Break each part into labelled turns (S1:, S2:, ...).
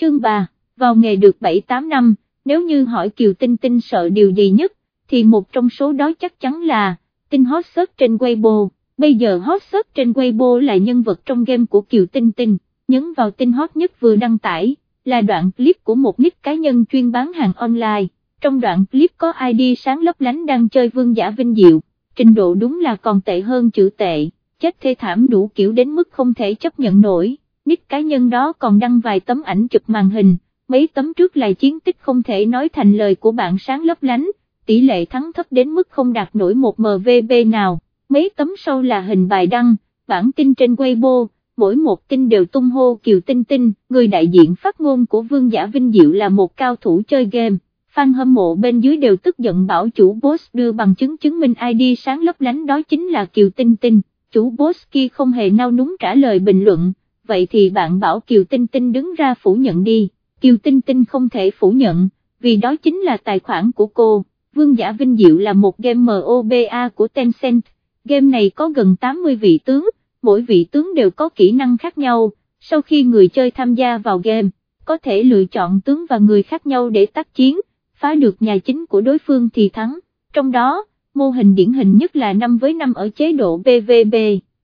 S1: chương 3, vào nghề được 7-8 năm, nếu như hỏi Kiều Tinh Tinh sợ điều gì nhất, thì một trong số đó chắc chắn là, Tinh hot search trên Weibo, bây giờ hot search trên Weibo là nhân vật trong game của Kiều Tinh Tinh, nhấn vào tin hot nhất vừa đăng tải, là đoạn clip của một nick cá nhân chuyên bán hàng online, trong đoạn clip có ID sáng lấp lánh đang chơi vương giả vinh diệu, trình độ đúng là còn tệ hơn chữ tệ, chết thê thảm đủ kiểu đến mức không thể chấp nhận nổi, nick cá nhân đó còn đăng vài tấm ảnh chụp màn hình, mấy tấm trước là chiến tích không thể nói thành lời của bạn sáng lấp lánh, tỷ lệ thắng thấp đến mức không đạt nổi một MVB nào, mấy tấm sau là hình bài đăng, bản tin trên Weibo, mỗi một tin đều tung hô Kiều Tinh Tinh, người đại diện phát ngôn của Vương Giả Vinh Diệu là một cao thủ chơi game. Fan hâm mộ bên dưới đều tức giận bảo chủ boss đưa bằng chứng chứng minh ID sáng lấp lánh đó chính là Kiều Tinh Tinh, chủ boss kia không hề nao núng trả lời bình luận, vậy thì bạn bảo Kiều Tinh Tinh đứng ra phủ nhận đi, Kiều Tinh Tinh không thể phủ nhận, vì đó chính là tài khoản của cô, Vương Giả Vinh Diệu là một game MOBA của Tencent, game này có gần 80 vị tướng, mỗi vị tướng đều có kỹ năng khác nhau, sau khi người chơi tham gia vào game, có thể lựa chọn tướng và người khác nhau để tác chiến, phá được nhà chính của đối phương thì thắng, trong đó, mô hình điển hình nhất là 5 với 5 ở chế độ PVP,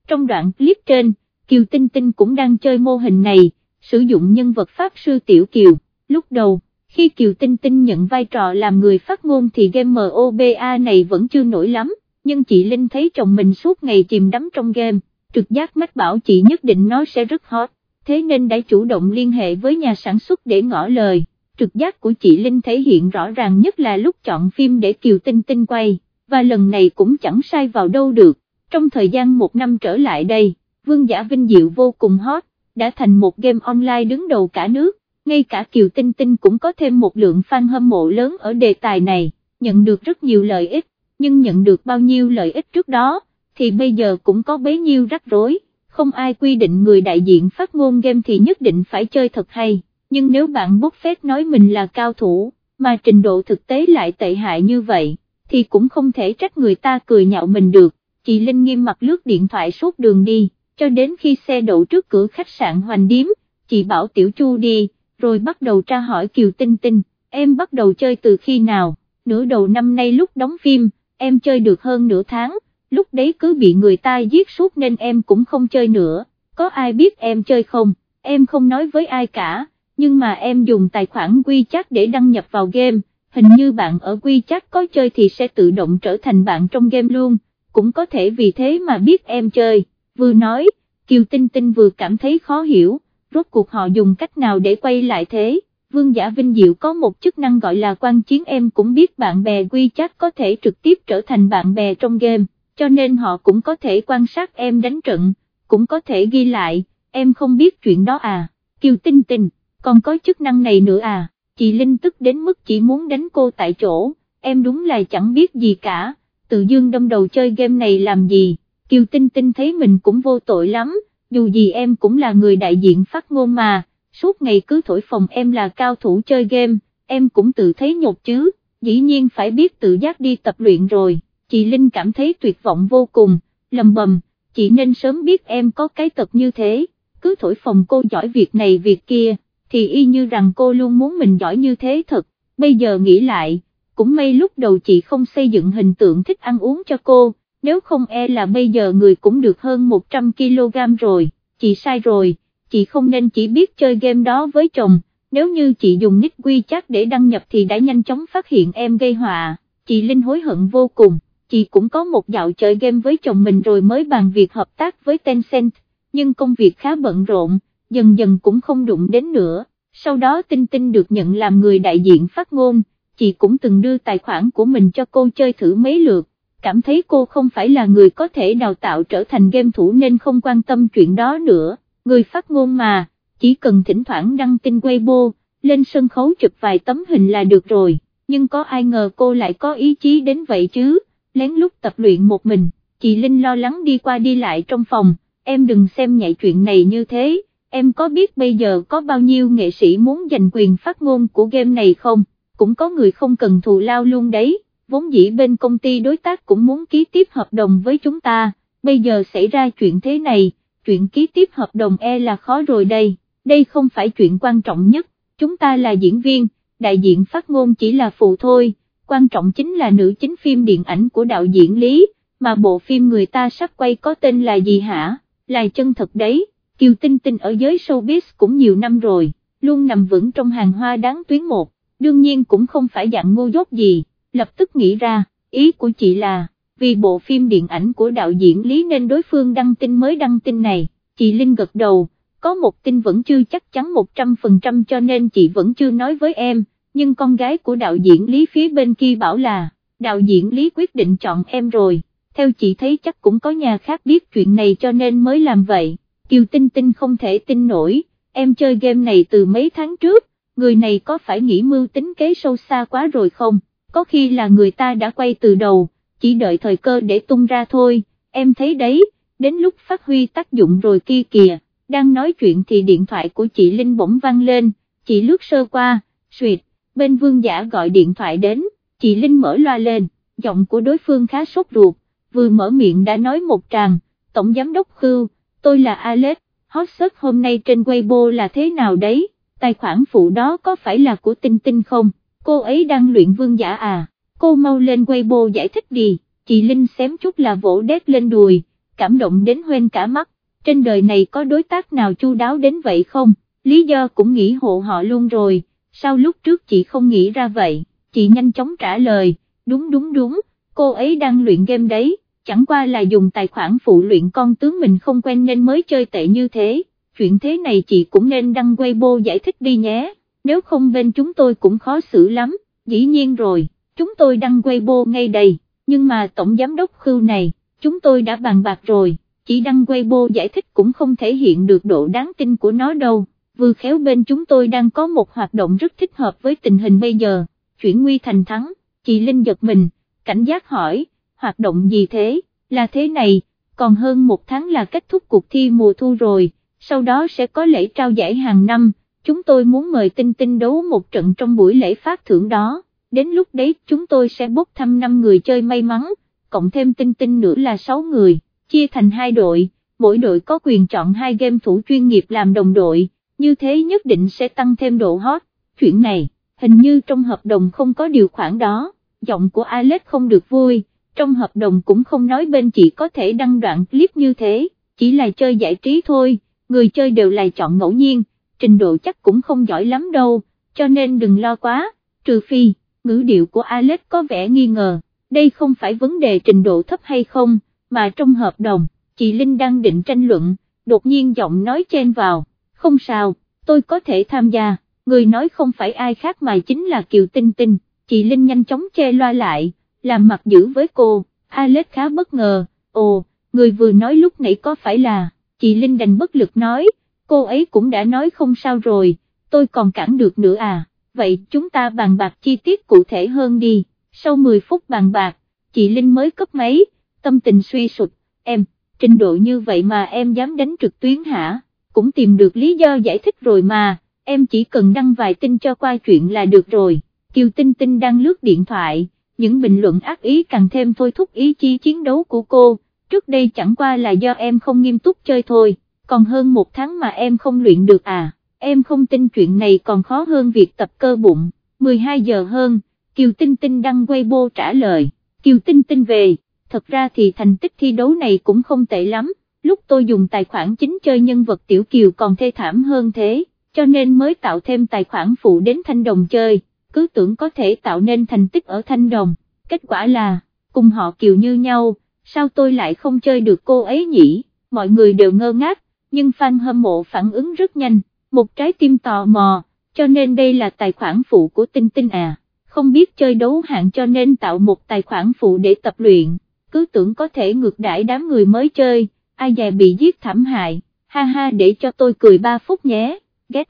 S1: trong đoạn clip trên, Kiều Tinh Tinh cũng đang chơi mô hình này, sử dụng nhân vật Pháp Sư Tiểu Kiều, lúc đầu, khi Kiều Tinh Tinh nhận vai trò làm người phát ngôn thì game MOBA này vẫn chưa nổi lắm, nhưng chị Linh thấy chồng mình suốt ngày chìm đắm trong game trực giác mách bảo chị nhất định nó sẽ rất hot, thế nên đã chủ động liên hệ với nhà sản xuất để ngỏ lời, trực giác của chị Linh thể hiện rõ ràng nhất là lúc chọn phim để Kiều Tinh Tinh quay, và lần này cũng chẳng sai vào đâu được, trong thời gian một năm trở lại đây, Vương Giả Vinh Diệu vô cùng hot, đã thành một game online đứng đầu cả nước, ngay cả Kiều Tinh Tinh cũng có thêm một lượng fan hâm mộ lớn ở đề tài này, nhận được rất nhiều lợi ích, nhưng nhận được bao nhiêu lợi ích trước đó thì bây giờ cũng có bấy nhiêu rắc rối, không ai quy định người đại diện phát ngôn game thì nhất định phải chơi thật hay, nhưng nếu bạn bốc phét nói mình là cao thủ, mà trình độ thực tế lại tệ hại như vậy, thì cũng không thể trách người ta cười nhạo mình được, chị Linh nghiêm mặt lướt điện thoại suốt đường đi, cho đến khi xe đậu trước cửa khách sạn Hoành Điếm, chị bảo Tiểu Chu đi, rồi bắt đầu tra hỏi Kiều Tinh Tinh, em bắt đầu chơi từ khi nào, nửa đầu năm nay lúc đóng phim, em chơi được hơn nửa tháng, lúc đấy cứ bị người ta giết suốt nên em cũng không chơi nữa, có ai biết em chơi không, em không nói với ai cả, nhưng mà em dùng tài khoản WeChat để đăng nhập vào game, hình như bạn ở WeChat có chơi thì sẽ tự động trở thành bạn trong game luôn, cũng có thể vì thế mà biết em chơi, vừa nói, Kiều Tinh Tinh vừa cảm thấy khó hiểu, rốt cuộc họ dùng cách nào để quay lại thế. Vương Giả Vinh Diệu có một chức năng gọi là quan chiến em cũng biết bạn bè quy WeChat có thể trực tiếp trở thành bạn bè trong game, cho nên họ cũng có thể quan sát em đánh trận, cũng có thể ghi lại, em không biết chuyện đó à, Kiều Tinh Tinh, còn có chức năng này nữa à, chị Linh tức đến mức chỉ muốn đánh cô tại chỗ, em đúng là chẳng biết gì cả, tự dương đâm đầu chơi game này làm gì, Kiều Tinh Tinh thấy mình cũng vô tội lắm, dù gì em cũng là người đại diện phát ngôn mà, suốt ngày cứ thổi phồng em là cao thủ chơi game, em cũng tự thấy nhột chứ, dĩ nhiên phải biết tự giác đi tập luyện rồi chị Linh cảm thấy tuyệt vọng vô cùng, lầm bầm, chị nên sớm biết em có cái tật như thế, cứ thổi phồng cô giỏi việc này việc kia, thì y như rằng cô luôn muốn mình giỏi như thế thật, bây giờ nghĩ lại, cũng may lúc đầu chị không xây dựng hình tượng thích ăn uống cho cô, nếu không e là bây giờ người cũng được hơn 100kg rồi, chị sai rồi, chị không nên chỉ biết chơi game đó với chồng, nếu như chị dùng nick WeChat để đăng nhập thì đã nhanh chóng phát hiện em gây họa, chị Linh hối hận vô cùng chị cũng có một dạo chơi game với chồng mình rồi mới bàn việc hợp tác với Tencent, nhưng công việc khá bận rộn, dần dần cũng không đụng đến nữa, sau đó Tinh Tinh được nhận làm người đại diện phát ngôn, chị cũng từng đưa tài khoản của mình cho cô chơi thử mấy lượt, cảm thấy cô không phải là người có thể đào tạo trở thành game thủ nên không quan tâm chuyện đó nữa, người phát ngôn mà, chỉ cần thỉnh thoảng đăng tin Weibo, lên sân khấu chụp vài tấm hình là được rồi, nhưng có ai ngờ cô lại có ý chí đến vậy chứ? Lén lút tập luyện một mình, chị Linh lo lắng đi qua đi lại trong phòng, em đừng xem nhạy chuyện này như thế, em có biết bây giờ có bao nhiêu nghệ sĩ muốn giành quyền phát ngôn của game này không, cũng có người không cần thù lao luôn đấy, vốn dĩ bên công ty đối tác cũng muốn ký tiếp hợp đồng với chúng ta, bây giờ xảy ra chuyện thế này, chuyện ký tiếp hợp đồng e là khó rồi đây, đây không phải chuyện quan trọng nhất, chúng ta là diễn viên, đại diện phát ngôn chỉ là phụ thôi, quan trọng chính là nữ chính phim điện ảnh của đạo diễn Lý, mà bộ phim người ta sắp quay có tên là gì hả, là chân thật đấy, Kiều Tinh Tinh ở giới showbiz cũng nhiều năm rồi, luôn nằm vững trong hàng hoa đáng tuyến một, đương nhiên cũng không phải dạng ngu dốt gì, lập tức nghĩ ra, ý của chị là, vì bộ phim điện ảnh của đạo diễn Lý nên đối phương đăng tin mới đăng tin này, chị Linh gật đầu, có một tin vẫn chưa chắc chắn 100% cho nên chị vẫn chưa nói với em, nhưng con gái của đạo diễn Lý phía bên kia bảo là, đạo diễn Lý quyết định chọn em rồi, theo chị thấy chắc cũng có nhà khác biết chuyện này cho nên mới làm vậy, Kiều Tinh Tinh không thể tin nổi, em chơi game này từ mấy tháng trước, người này có phải nghĩ mưu tính kế sâu xa quá rồi không, có khi là người ta đã quay từ đầu, chỉ đợi thời cơ để tung ra thôi, em thấy đấy, đến lúc phát huy tác dụng rồi kia kìa, đang nói chuyện thì điện thoại của chị Linh bỗng vang lên, chị lướt sơ qua, suyệt, bên vương giả gọi điện thoại đến, chị Linh mở loa lên, giọng của đối phương khá sốt ruột, vừa mở miệng đã nói một tràng, Tổng Giám đốc Khưu, tôi là Alex, hot search hôm nay trên Weibo là thế nào đấy, tài khoản phụ đó có phải là của Tinh Tinh không, cô ấy đang luyện vương giả à, cô mau lên Weibo giải thích đi, chị Linh xém chút là vỗ đét lên đùi, cảm động đến hoen cả mắt, trên đời này có đối tác nào chu đáo đến vậy không, lý do cũng nghĩ hộ họ luôn rồi, sao lúc trước chị không nghĩ ra vậy, chị nhanh chóng trả lời, đúng đúng đúng, cô ấy đang luyện game đấy, chẳng qua là dùng tài khoản phụ luyện con tướng mình không quen nên mới chơi tệ như thế, chuyện thế này chị cũng nên đăng Weibo giải thích đi nhé, nếu không bên chúng tôi cũng khó xử lắm, dĩ nhiên rồi, chúng tôi đăng Weibo ngay đây, nhưng mà tổng giám đốc khưu này, chúng tôi đã bàn bạc rồi, chỉ đăng Weibo giải thích cũng không thể hiện được độ đáng tin của nó đâu, vừa khéo bên chúng tôi đang có một hoạt động rất thích hợp với tình hình bây giờ, chuyển nguy thành thắng, chị Linh giật mình, cảnh giác hỏi, hoạt động gì thế, là thế này, còn hơn một tháng là kết thúc cuộc thi mùa thu rồi, sau đó sẽ có lễ trao giải hàng năm, chúng tôi muốn mời Tinh Tinh đấu một trận trong buổi lễ phát thưởng đó, đến lúc đấy chúng tôi sẽ bốc thăm 5 người chơi may mắn, cộng thêm Tinh Tinh nữa là 6 người, chia thành hai đội, mỗi đội có quyền chọn hai game thủ chuyên nghiệp làm đồng đội, như thế nhất định sẽ tăng thêm độ hot, chuyện này, hình như trong hợp đồng không có điều khoản đó, giọng của Alex không được vui. Trong hợp đồng cũng không nói bên chị có thể đăng đoạn clip như thế, chỉ là chơi giải trí thôi, người chơi đều là chọn ngẫu nhiên, trình độ chắc cũng không giỏi lắm đâu, cho nên đừng lo quá, trừ phi, ngữ điệu của Alex có vẻ nghi ngờ, đây không phải vấn đề trình độ thấp hay không, mà trong hợp đồng, chị Linh đang định tranh luận, đột nhiên giọng nói chen vào, không sao, tôi có thể tham gia, người nói không phải ai khác mà chính là Kiều Tinh Tinh, chị Linh nhanh chóng che loa lại làm mặt giữ với cô, Alex khá bất ngờ, ồ, người vừa nói lúc nãy có phải là, chị Linh đành bất lực nói, cô ấy cũng đã nói không sao rồi, tôi còn cản được nữa à, vậy chúng ta bàn bạc chi tiết cụ thể hơn đi, sau 10 phút bàn bạc, chị Linh mới cấp máy, tâm tình suy sụt, em, trình độ như vậy mà em dám đánh trực tuyến hả, cũng tìm được lý do giải thích rồi mà, em chỉ cần đăng vài tin cho qua chuyện là được rồi, Kiều Tinh Tinh đang lướt điện thoại những bình luận ác ý càng thêm thôi thúc ý chí chiến đấu của cô, trước đây chẳng qua là do em không nghiêm túc chơi thôi, còn hơn một tháng mà em không luyện được à, em không tin chuyện này còn khó hơn việc tập cơ bụng, 12 giờ hơn, Kiều Tinh Tinh đăng Weibo trả lời, Kiều Tinh Tinh về, thật ra thì thành tích thi đấu này cũng không tệ lắm, lúc tôi dùng tài khoản chính chơi nhân vật Tiểu Kiều còn thê thảm hơn thế, cho nên mới tạo thêm tài khoản phụ đến thanh đồng chơi. Cứ tưởng có thể tạo nên thành tích ở Thanh Đồng, kết quả là, cùng họ kiều như nhau, sao tôi lại không chơi được cô ấy nhỉ, mọi người đều ngơ ngác, nhưng fan hâm mộ phản ứng rất nhanh, một trái tim tò mò, cho nên đây là tài khoản phụ của Tinh Tinh à, không biết chơi đấu hạng cho nên tạo một tài khoản phụ để tập luyện, cứ tưởng có thể ngược đãi đám người mới chơi, ai dè bị giết thảm hại, ha ha để cho tôi cười 3 phút nhé, get,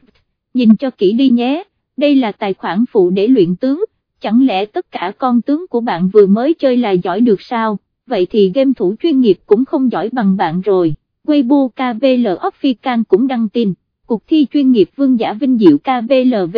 S1: nhìn cho kỹ đi nhé đây là tài khoản phụ để luyện tướng, chẳng lẽ tất cả con tướng của bạn vừa mới chơi là giỏi được sao, vậy thì game thủ chuyên nghiệp cũng không giỏi bằng bạn rồi. Weibo KVL Official cũng đăng tin, cuộc thi chuyên nghiệp vương giả vinh diệu KVLV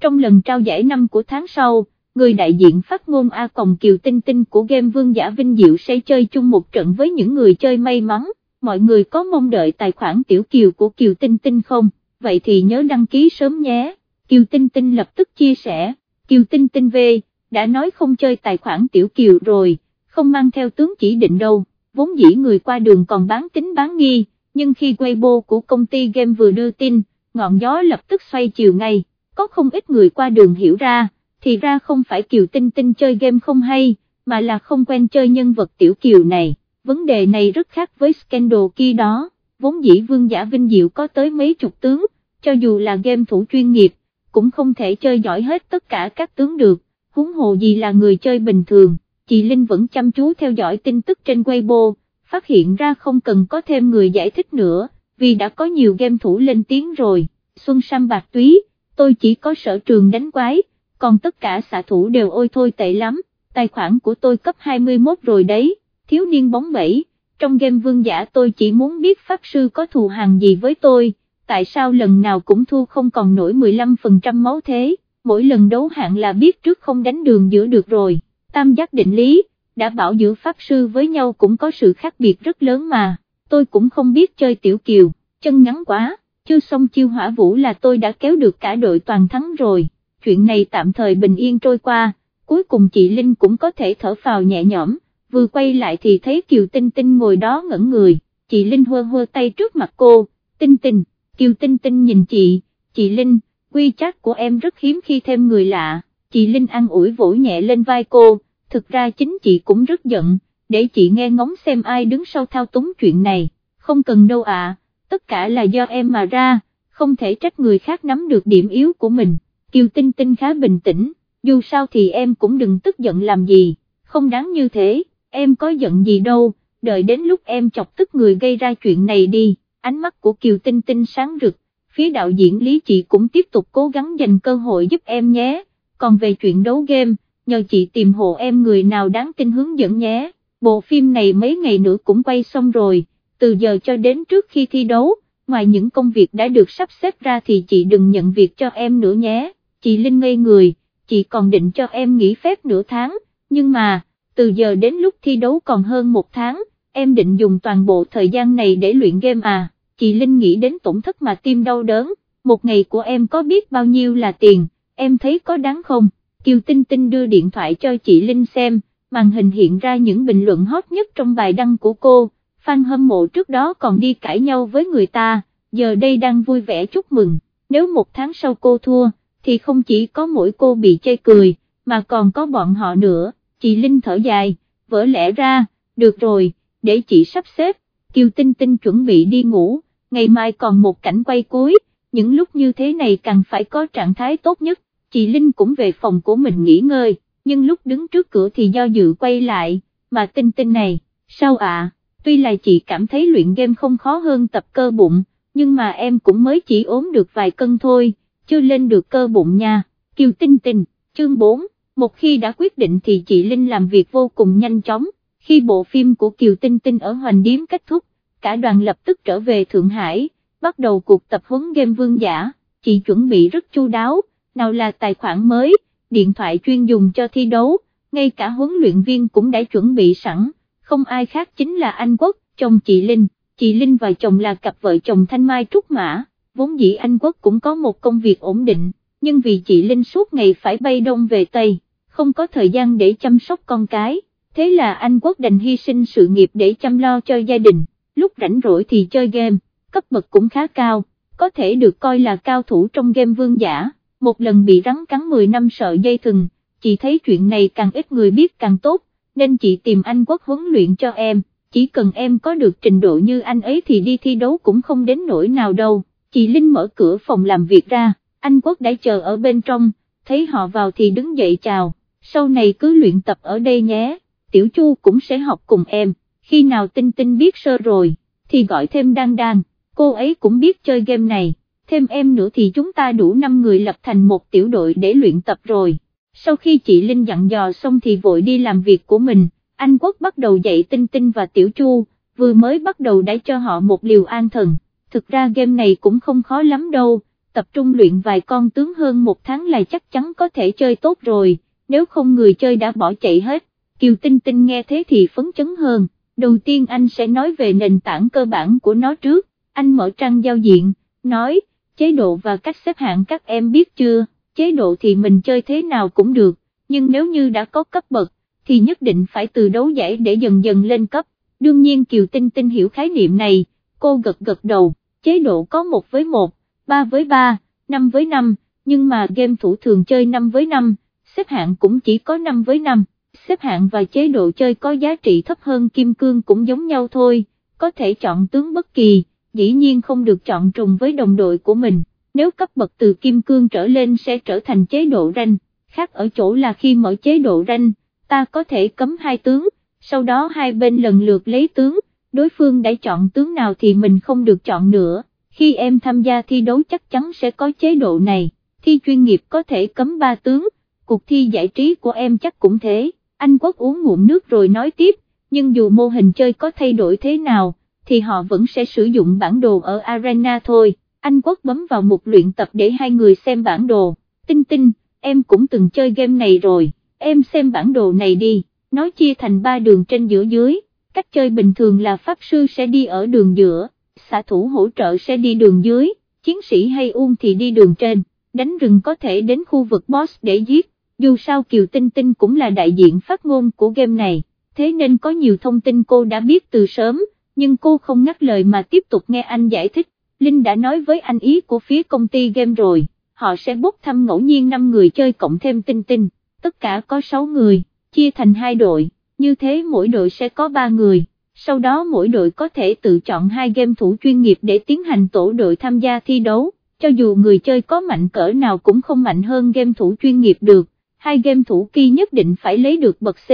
S1: trong lần trao giải năm của tháng sau, người đại diện phát ngôn A Còng Kiều Tinh Tinh của game vương giả vinh diệu sẽ chơi chung một trận với những người chơi may mắn, mọi người có mong đợi tài khoản tiểu kiều của Kiều Tinh Tinh không, vậy thì nhớ đăng ký sớm nhé. Kiều Tinh Tinh lập tức chia sẻ, Kiều Tinh Tinh về, đã nói không chơi tài khoản Tiểu Kiều rồi, không mang theo tướng chỉ định đâu, vốn dĩ người qua đường còn bán tính bán nghi, nhưng khi Weibo của công ty game vừa đưa tin, ngọn gió lập tức xoay chiều ngay, có không ít người qua đường hiểu ra, thì ra không phải Kiều Tinh Tinh chơi game không hay, mà là không quen chơi nhân vật Tiểu Kiều này, vấn đề này rất khác với scandal kia đó, vốn dĩ vương giả vinh diệu có tới mấy chục tướng, cho dù là game thủ chuyên nghiệp, cũng không thể chơi giỏi hết tất cả các tướng được, huống hồ gì là người chơi bình thường, chị Linh vẫn chăm chú theo dõi tin tức trên Weibo, phát hiện ra không cần có thêm người giải thích nữa, vì đã có nhiều game thủ lên tiếng rồi, Xuân Sam Bạc Túy, tôi chỉ có sở trường đánh quái, còn tất cả xạ thủ đều ôi thôi tệ lắm, tài khoản của tôi cấp 21 rồi đấy, thiếu niên bóng bẫy, trong game vương giả tôi chỉ muốn biết Pháp Sư có thù hàng gì với tôi, tại sao lần nào cũng thua không còn nổi 15% máu thế, mỗi lần đấu hạng là biết trước không đánh đường giữa được rồi, tam giác định lý, đã bảo giữa Pháp Sư với nhau cũng có sự khác biệt rất lớn mà, tôi cũng không biết chơi tiểu kiều, chân ngắn quá, chưa xong chiêu hỏa vũ là tôi đã kéo được cả đội toàn thắng rồi, chuyện này tạm thời bình yên trôi qua, cuối cùng chị Linh cũng có thể thở phào nhẹ nhõm, vừa quay lại thì thấy Kiều Tinh Tinh ngồi đó ngẩn người, chị Linh hơ hơ tay trước mặt cô, Tinh Tinh, Kiều Tinh Tinh nhìn chị, chị Linh, quy chắc của em rất hiếm khi thêm người lạ, chị Linh ăn ủi vỗ nhẹ lên vai cô, thực ra chính chị cũng rất giận, để chị nghe ngóng xem ai đứng sau thao túng chuyện này, không cần đâu ạ, tất cả là do em mà ra, không thể trách người khác nắm được điểm yếu của mình, Kiều Tinh Tinh khá bình tĩnh, dù sao thì em cũng đừng tức giận làm gì, không đáng như thế, em có giận gì đâu, đợi đến lúc em chọc tức người gây ra chuyện này đi, ánh mắt của Kiều Tinh Tinh sáng rực, phía đạo diễn Lý chị cũng tiếp tục cố gắng dành cơ hội giúp em nhé, còn về chuyện đấu game, nhờ chị tìm hộ em người nào đáng tin hướng dẫn nhé, bộ phim này mấy ngày nữa cũng quay xong rồi, từ giờ cho đến trước khi thi đấu, ngoài những công việc đã được sắp xếp ra thì chị đừng nhận việc cho em nữa nhé, chị Linh ngây người, chị còn định cho em nghỉ phép nửa tháng, nhưng mà, từ giờ đến lúc thi đấu còn hơn một tháng, em định dùng toàn bộ thời gian này để luyện game à, chị Linh nghĩ đến tổn thất mà tim đau đớn, một ngày của em có biết bao nhiêu là tiền, em thấy có đáng không, Kiều Tinh Tinh đưa điện thoại cho chị Linh xem, màn hình hiện ra những bình luận hot nhất trong bài đăng của cô, fan hâm mộ trước đó còn đi cãi nhau với người ta, giờ đây đang vui vẻ chúc mừng, nếu một tháng sau cô thua, thì không chỉ có mỗi cô bị chê cười, mà còn có bọn họ nữa, chị Linh thở dài, vỡ lẽ ra, được rồi, để chị sắp xếp, Kiều Tinh Tinh chuẩn bị đi ngủ, ngày mai còn một cảnh quay cuối, những lúc như thế này càng phải có trạng thái tốt nhất, chị Linh cũng về phòng của mình nghỉ ngơi, nhưng lúc đứng trước cửa thì do dự quay lại, mà Tinh Tinh này, sao ạ, tuy là chị cảm thấy luyện game không khó hơn tập cơ bụng, nhưng mà em cũng mới chỉ ốm được vài cân thôi, chưa lên được cơ bụng nha, Kiều Tinh Tinh, chương 4, một khi đã quyết định thì chị Linh làm việc vô cùng nhanh chóng, khi bộ phim của Kiều Tinh Tinh ở Hoành Điếm kết thúc, cả đoàn lập tức trở về Thượng Hải, bắt đầu cuộc tập huấn game vương giả, chị chuẩn bị rất chu đáo, nào là tài khoản mới, điện thoại chuyên dùng cho thi đấu, ngay cả huấn luyện viên cũng đã chuẩn bị sẵn, không ai khác chính là anh Quốc, chồng chị Linh, chị Linh và chồng là cặp vợ chồng Thanh Mai Trúc Mã, vốn dĩ anh Quốc cũng có một công việc ổn định, nhưng vì chị Linh suốt ngày phải bay đông về Tây, không có thời gian để chăm sóc con cái, thế là anh Quốc đành hy sinh sự nghiệp để chăm lo cho gia đình, lúc rảnh rỗi thì chơi game, cấp bậc cũng khá cao, có thể được coi là cao thủ trong game vương giả, một lần bị rắn cắn 10 năm sợ dây thừng, chị thấy chuyện này càng ít người biết càng tốt, nên chị tìm anh Quốc huấn luyện cho em, chỉ cần em có được trình độ như anh ấy thì đi thi đấu cũng không đến nỗi nào đâu, chị Linh mở cửa phòng làm việc ra, anh Quốc đã chờ ở bên trong, thấy họ vào thì đứng dậy chào, sau này cứ luyện tập ở đây nhé, Tiểu Chu cũng sẽ học cùng em, khi nào Tinh Tinh biết sơ rồi, thì gọi thêm Đan Đan, cô ấy cũng biết chơi game này, thêm em nữa thì chúng ta đủ 5 người lập thành một tiểu đội để luyện tập rồi. Sau khi chị Linh dặn dò xong thì vội đi làm việc của mình, anh Quốc bắt đầu dạy Tinh Tinh và Tiểu Chu, vừa mới bắt đầu đã cho họ một liều an thần, thực ra game này cũng không khó lắm đâu, tập trung luyện vài con tướng hơn một tháng là chắc chắn có thể chơi tốt rồi, nếu không người chơi đã bỏ chạy hết, Kiều Tinh Tinh nghe thế thì phấn chấn hơn, đầu tiên anh sẽ nói về nền tảng cơ bản của nó trước, anh mở trang giao diện, nói, chế độ và cách xếp hạng các em biết chưa, chế độ thì mình chơi thế nào cũng được, nhưng nếu như đã có cấp bậc, thì nhất định phải từ đấu giải để dần dần lên cấp, đương nhiên Kiều Tinh Tinh hiểu khái niệm này, cô gật gật đầu, chế độ có 1 với 1, 3 với 3, 5 với 5, nhưng mà game thủ thường chơi 5 với 5, xếp hạng cũng chỉ có 5 với 5, xếp hạng và chế độ chơi có giá trị thấp hơn kim cương cũng giống nhau thôi, có thể chọn tướng bất kỳ, dĩ nhiên không được chọn trùng với đồng đội của mình, nếu cấp bậc từ kim cương trở lên sẽ trở thành chế độ ranh, khác ở chỗ là khi mở chế độ ranh, ta có thể cấm hai tướng, sau đó hai bên lần lượt lấy tướng, đối phương đã chọn tướng nào thì mình không được chọn nữa, khi em tham gia thi đấu chắc chắn sẽ có chế độ này, thi chuyên nghiệp có thể cấm ba tướng, cuộc thi giải trí của em chắc cũng thế, anh Quốc uống ngụm nước rồi nói tiếp, nhưng dù mô hình chơi có thay đổi thế nào, thì họ vẫn sẽ sử dụng bản đồ ở arena thôi, anh Quốc bấm vào mục luyện tập để hai người xem bản đồ, tinh tinh, em cũng từng chơi game này rồi, em xem bản đồ này đi, nói chia thành ba đường trên giữa dưới, cách chơi bình thường là pháp sư sẽ đi ở đường giữa, xạ thủ hỗ trợ sẽ đi đường dưới, chiến sĩ hay ung thì đi đường trên, đánh rừng có thể đến khu vực boss để giết, dù sao Kiều Tinh Tinh cũng là đại diện phát ngôn của game này, thế nên có nhiều thông tin cô đã biết từ sớm, nhưng cô không ngắt lời mà tiếp tục nghe anh giải thích, Linh đã nói với anh ý của phía công ty game rồi, họ sẽ bốc thăm ngẫu nhiên 5 người chơi cộng thêm Tinh Tinh, tất cả có 6 người, chia thành hai đội, như thế mỗi đội sẽ có 3 người, sau đó mỗi đội có thể tự chọn hai game thủ chuyên nghiệp để tiến hành tổ đội tham gia thi đấu, cho dù người chơi có mạnh cỡ nào cũng không mạnh hơn game thủ chuyên nghiệp được, hai game thủ kia nhất định phải lấy được bậc C,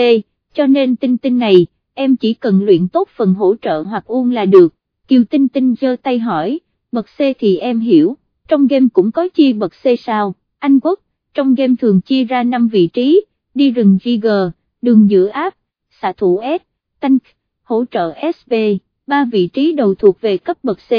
S1: cho nên tinh tinh này, em chỉ cần luyện tốt phần hỗ trợ hoặc uông là được, Kiều Tinh Tinh giơ tay hỏi, bậc C thì em hiểu, trong game cũng có chia bậc C sao, Anh Quốc, trong game thường chia ra 5 vị trí, đi rừng GG, đường giữa áp, xạ thủ S, tank, hỗ trợ SP, ba vị trí đầu thuộc về cấp bậc C,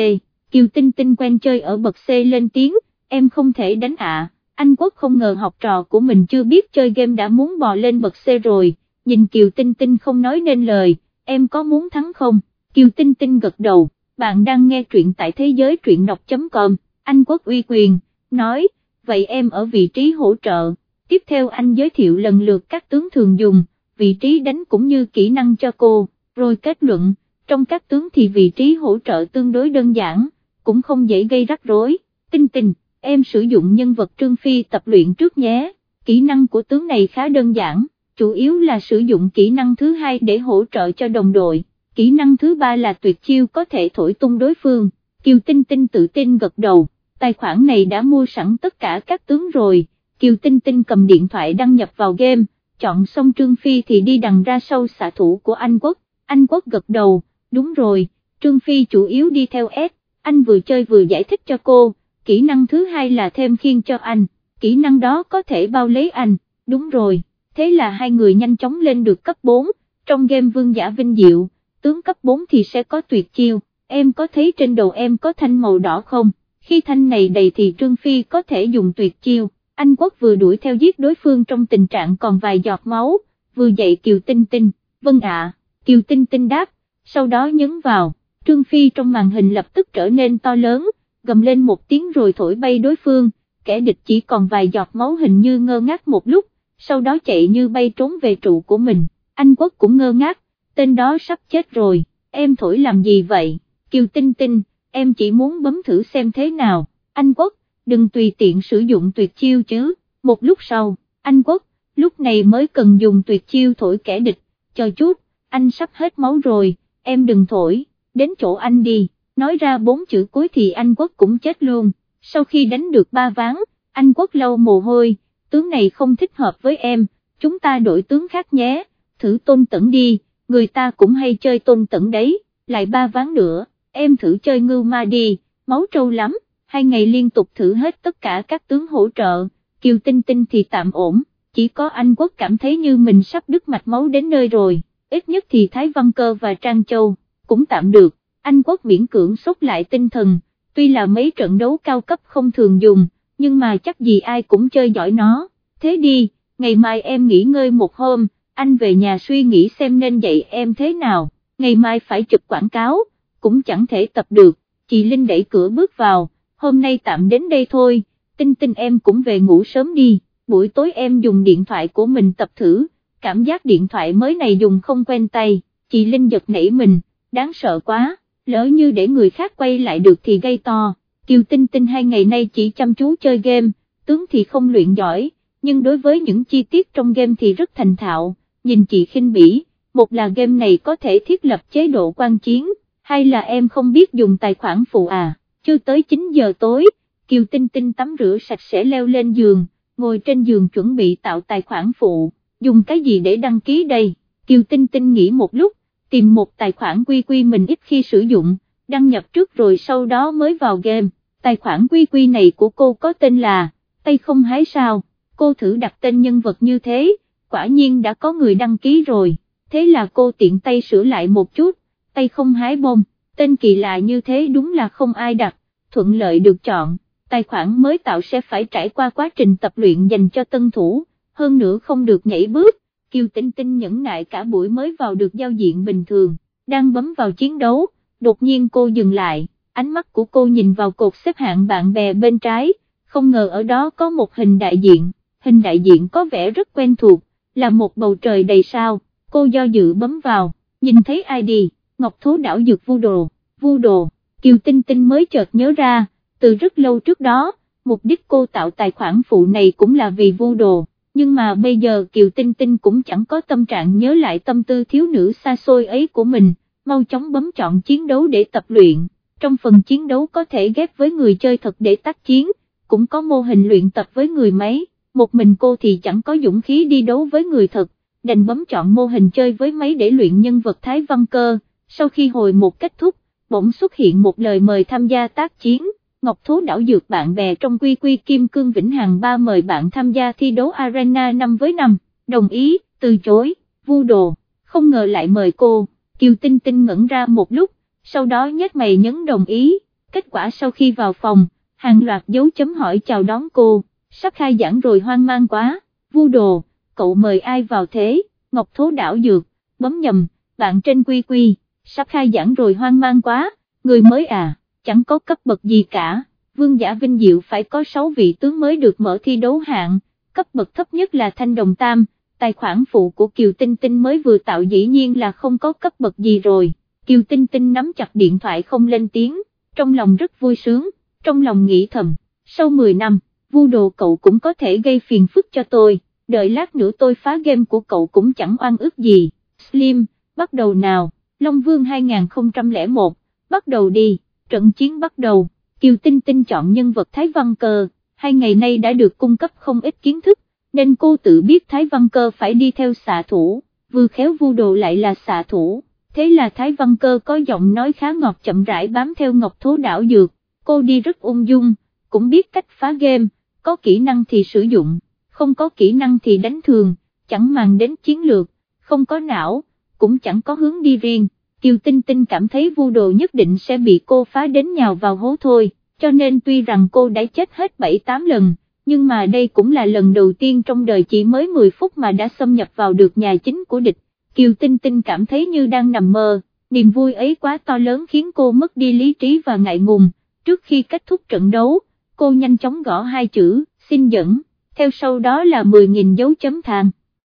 S1: Kiều Tinh Tinh quen chơi ở bậc C lên tiếng, em không thể đánh ạ, anh Quốc không ngờ học trò của mình chưa biết chơi game đã muốn bò lên bậc C rồi, nhìn Kiều Tinh Tinh không nói nên lời, em có muốn thắng không, Kiều Tinh Tinh gật đầu, bạn đang nghe truyện tại thế giới truyện đọc.com, anh Quốc uy quyền, nói, vậy em ở vị trí hỗ trợ, tiếp theo anh giới thiệu lần lượt các tướng thường dùng, vị trí đánh cũng như kỹ năng cho cô, rồi kết luận, trong các tướng thì vị trí hỗ trợ tương đối đơn giản, cũng không dễ gây rắc rối, tinh tinh, em sử dụng nhân vật Trương Phi tập luyện trước nhé, kỹ năng của tướng này khá đơn giản, chủ yếu là sử dụng kỹ năng thứ hai để hỗ trợ cho đồng đội, kỹ năng thứ ba là tuyệt chiêu có thể thổi tung đối phương, Kiều Tinh Tinh tự tin gật đầu, tài khoản này đã mua sẵn tất cả các tướng rồi, Kiều Tinh Tinh cầm điện thoại đăng nhập vào game, chọn xong Trương Phi thì đi đằng ra sau xạ thủ của Anh Quốc, Anh Quốc gật đầu, đúng rồi, Trương Phi chủ yếu đi theo S, anh vừa chơi vừa giải thích cho cô, kỹ năng thứ hai là thêm khiên cho anh, kỹ năng đó có thể bao lấy anh, đúng rồi, thế là hai người nhanh chóng lên được cấp 4, trong game vương giả vinh diệu, tướng cấp 4 thì sẽ có tuyệt chiêu, em có thấy trên đầu em có thanh màu đỏ không, khi thanh này đầy thì Trương Phi có thể dùng tuyệt chiêu, anh Quốc vừa đuổi theo giết đối phương trong tình trạng còn vài giọt máu, vừa dậy Kiều Tinh Tinh, vâng ạ, Kiều Tinh Tinh đáp, sau đó nhấn vào, Trương Phi trong màn hình lập tức trở nên to lớn, gầm lên một tiếng rồi thổi bay đối phương, kẻ địch chỉ còn vài giọt máu hình như ngơ ngác một lúc, sau đó chạy như bay trốn về trụ của mình, anh Quốc cũng ngơ ngác, tên đó sắp chết rồi, em thổi làm gì vậy, Kiều Tinh Tinh, em chỉ muốn bấm thử xem thế nào, anh Quốc, đừng tùy tiện sử dụng tuyệt chiêu chứ, một lúc sau, anh Quốc, lúc này mới cần dùng tuyệt chiêu thổi kẻ địch, chờ chút, anh sắp hết máu rồi, em đừng thổi, đến chỗ anh đi, nói ra bốn chữ cuối thì anh Quốc cũng chết luôn, sau khi đánh được ba ván, anh Quốc lâu mồ hôi, tướng này không thích hợp với em, chúng ta đổi tướng khác nhé, thử tôn tẩn đi, người ta cũng hay chơi tôn tẩn đấy, lại ba ván nữa, em thử chơi ngưu ma đi, máu trâu lắm, hai ngày liên tục thử hết tất cả các tướng hỗ trợ, Kiều Tinh Tinh thì tạm ổn, chỉ có anh Quốc cảm thấy như mình sắp đứt mạch máu đến nơi rồi, ít nhất thì Thái Văn Cơ và Trang Châu, cũng tạm được, anh Quốc miễn cưỡng sốt lại tinh thần, tuy là mấy trận đấu cao cấp không thường dùng, nhưng mà chắc gì ai cũng chơi giỏi nó, thế đi, ngày mai em nghỉ ngơi một hôm, anh về nhà suy nghĩ xem nên dạy em thế nào, ngày mai phải chụp quảng cáo, cũng chẳng thể tập được, chị Linh đẩy cửa bước vào, hôm nay tạm đến đây thôi, tinh tinh em cũng về ngủ sớm đi, buổi tối em dùng điện thoại của mình tập thử, cảm giác điện thoại mới này dùng không quen tay, chị Linh giật nảy mình, đáng sợ quá, lỡ như để người khác quay lại được thì gây to, Kiều Tinh Tinh hai ngày nay chỉ chăm chú chơi game, tướng thì không luyện giỏi, nhưng đối với những chi tiết trong game thì rất thành thạo, nhìn chị khinh bỉ, một là game này có thể thiết lập chế độ quan chiến, hay là em không biết dùng tài khoản phụ à, chưa tới 9 giờ tối, Kiều Tinh Tinh tắm rửa sạch sẽ leo lên giường, ngồi trên giường chuẩn bị tạo tài khoản phụ, dùng cái gì để đăng ký đây, Kiều Tinh Tinh nghĩ một lúc, tìm một tài khoản quy quy mình ít khi sử dụng, đăng nhập trước rồi sau đó mới vào game, tài khoản quy quy này của cô có tên là, tay không hái sao, cô thử đặt tên nhân vật như thế, quả nhiên đã có người đăng ký rồi, thế là cô tiện tay sửa lại một chút, tay không hái bông, tên kỳ lạ như thế đúng là không ai đặt, thuận lợi được chọn, tài khoản mới tạo sẽ phải trải qua quá trình tập luyện dành cho tân thủ, hơn nữa không được nhảy bước, Kiều Tinh Tinh nhẫn nại cả buổi mới vào được giao diện bình thường, đang bấm vào chiến đấu, đột nhiên cô dừng lại, ánh mắt của cô nhìn vào cột xếp hạng bạn bè bên trái, không ngờ ở đó có một hình đại diện, hình đại diện có vẻ rất quen thuộc, là một bầu trời đầy sao, cô do dự bấm vào, nhìn thấy ID, Ngọc Thố đảo dược vu đồ, vu đồ, Kiều Tinh Tinh mới chợt nhớ ra, từ rất lâu trước đó, mục đích cô tạo tài khoản phụ này cũng là vì vu đồ, nhưng mà bây giờ Kiều Tinh Tinh cũng chẳng có tâm trạng nhớ lại tâm tư thiếu nữ xa xôi ấy của mình, mau chóng bấm chọn chiến đấu để tập luyện, trong phần chiến đấu có thể ghép với người chơi thật để tác chiến, cũng có mô hình luyện tập với người máy, một mình cô thì chẳng có dũng khí đi đấu với người thật, đành bấm chọn mô hình chơi với máy để luyện nhân vật Thái Văn Cơ, sau khi hồi một kết thúc, bỗng xuất hiện một lời mời tham gia tác chiến. Ngọc Thố đảo dược bạn bè trong quy quy Kim Cương Vĩnh Hằng ba mời bạn tham gia thi đấu Arena 5 với 5, đồng ý, từ chối, vu đồ, không ngờ lại mời cô, Kiều Tinh Tinh ngẩn ra một lúc, sau đó nhếch mày nhấn đồng ý, kết quả sau khi vào phòng, hàng loạt dấu chấm hỏi chào đón cô, sắp khai giảng rồi hoang mang quá, vu đồ, cậu mời ai vào thế, Ngọc Thố đảo dược, bấm nhầm, bạn trên quy quy, sắp khai giảng rồi hoang mang quá, người mới à chẳng có cấp bậc gì cả, vương giả vinh diệu phải có 6 vị tướng mới được mở thi đấu hạng, cấp bậc thấp nhất là thanh đồng tam, tài khoản phụ của Kiều Tinh Tinh mới vừa tạo dĩ nhiên là không có cấp bậc gì rồi, Kiều Tinh Tinh nắm chặt điện thoại không lên tiếng, trong lòng rất vui sướng, trong lòng nghĩ thầm, sau 10 năm, vu đồ cậu cũng có thể gây phiền phức cho tôi, đợi lát nữa tôi phá game của cậu cũng chẳng oan ức gì, Slim, bắt đầu nào, Long Vương 2001, bắt đầu đi trận chiến bắt đầu, Kiều Tinh Tinh chọn nhân vật Thái Văn Cơ, hai ngày nay đã được cung cấp không ít kiến thức, nên cô tự biết Thái Văn Cơ phải đi theo xạ thủ, vừa khéo vu đồ lại là xạ thủ, thế là Thái Văn Cơ có giọng nói khá ngọt chậm rãi bám theo Ngọc Thố đảo dược, cô đi rất ung dung, cũng biết cách phá game, có kỹ năng thì sử dụng, không có kỹ năng thì đánh thường, chẳng màng đến chiến lược, không có não, cũng chẳng có hướng đi riêng Kiều Tinh Tinh cảm thấy vu đồ nhất định sẽ bị cô phá đến nhào vào hố thôi, cho nên tuy rằng cô đã chết hết 7-8 lần, nhưng mà đây cũng là lần đầu tiên trong đời chỉ mới 10 phút mà đã xâm nhập vào được nhà chính của địch. Kiều Tinh Tinh cảm thấy như đang nằm mơ, niềm vui ấy quá to lớn khiến cô mất đi lý trí và ngại ngùng, trước khi kết thúc trận đấu, cô nhanh chóng gõ hai chữ, xin dẫn, theo sau đó là 10.000 dấu chấm thang.